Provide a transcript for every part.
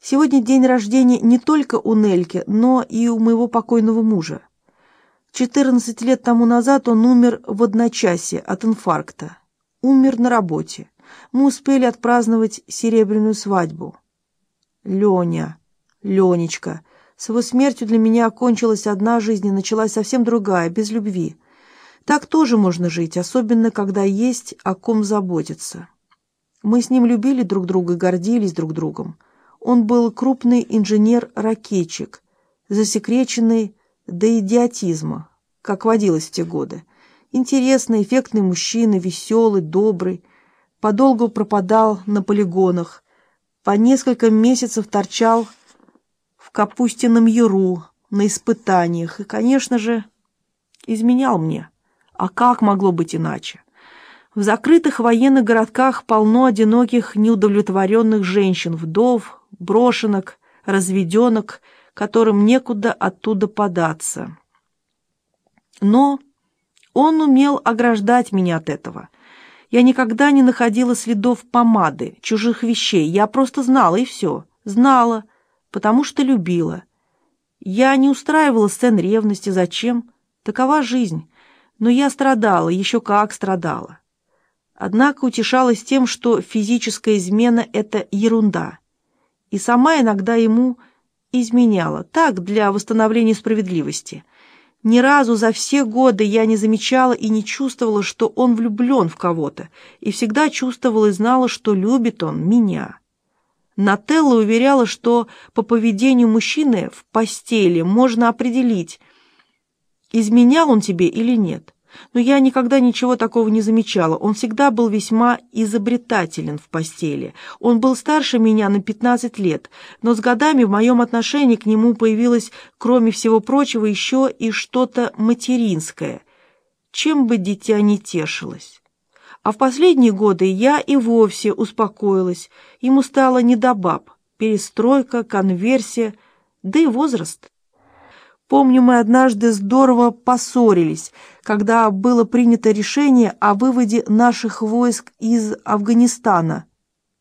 Сегодня день рождения не только у Нельки, но и у моего покойного мужа. 14 лет тому назад он умер в одночасье от инфаркта. Умер на работе. Мы успели отпраздновать серебряную свадьбу. Леня, Ленечка, с его смертью для меня окончилась одна жизнь и началась совсем другая, без любви. Так тоже можно жить, особенно когда есть о ком заботиться. Мы с ним любили друг друга гордились друг другом. Он был крупный инженер-ракетчик, засекреченный до идиотизма, как водилось в те годы. Интересный, эффектный мужчина, веселый, добрый. Подолгу пропадал на полигонах. По несколько месяцев торчал в капустином яру, на испытаниях. И, конечно же, изменял мне. А как могло быть иначе? В закрытых военных городках полно одиноких, неудовлетворенных женщин, вдов, брошенок, разведенок, которым некуда оттуда податься. Но он умел ограждать меня от этого. Я никогда не находила следов помады, чужих вещей. Я просто знала, и все. Знала, потому что любила. Я не устраивала сцен ревности. Зачем? Такова жизнь. Но я страдала, еще как страдала. Однако утешалась тем, что физическая измена — это ерунда. И сама иногда ему изменяла, так, для восстановления справедливости. Ни разу за все годы я не замечала и не чувствовала, что он влюблен в кого-то, и всегда чувствовала и знала, что любит он меня. Нателла уверяла, что по поведению мужчины в постели можно определить, изменял он тебе или нет. Но я никогда ничего такого не замечала. Он всегда был весьма изобретателен в постели. Он был старше меня на 15 лет, но с годами в моем отношении к нему появилось, кроме всего прочего, еще и что-то материнское. Чем бы дитя не тешилось. А в последние годы я и вовсе успокоилась. Ему стало не до баб. Перестройка, конверсия, да и возраст. Помню, мы однажды здорово поссорились, когда было принято решение о выводе наших войск из Афганистана.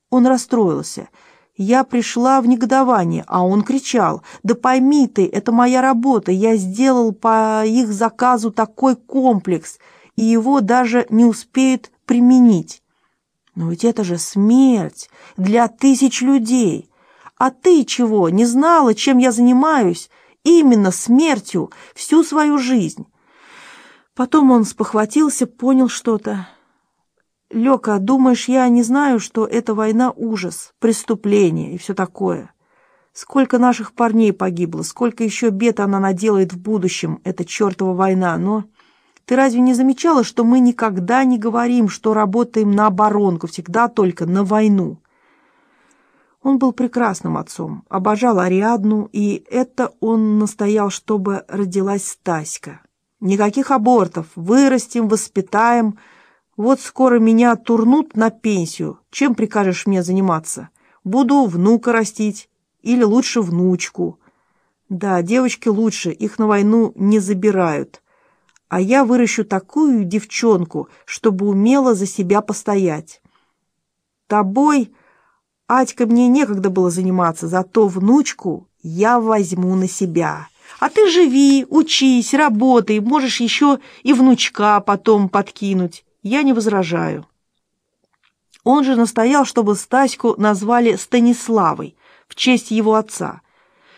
Он расстроился. Я пришла в негодование, а он кричал, «Да пойми ты, это моя работа, я сделал по их заказу такой комплекс, и его даже не успеют применить». Но ведь это же смерть для тысяч людей. А ты чего, не знала, чем я занимаюсь? Именно смертью всю свою жизнь. Потом он спохватился, понял что-то. «Лёка, думаешь, я не знаю, что эта война — ужас, преступление и все такое? Сколько наших парней погибло, сколько еще бед она наделает в будущем, эта чертова война, но...» Ты разве не замечала, что мы никогда не говорим, что работаем на оборонку, всегда только на войну? Он был прекрасным отцом, обожал Ариадну, и это он настоял, чтобы родилась Стаська. Никаких абортов, вырастим, воспитаем. Вот скоро меня турнут на пенсию. Чем прикажешь мне заниматься? Буду внука растить или лучше внучку. Да, девочки лучше, их на войну не забирают. А я выращу такую девчонку, чтобы умела за себя постоять. Тобой Атька мне некогда было заниматься, зато внучку я возьму на себя. А ты живи, учись, работай, можешь еще и внучка потом подкинуть. Я не возражаю. Он же настоял, чтобы Стаську назвали Станиславой в честь его отца.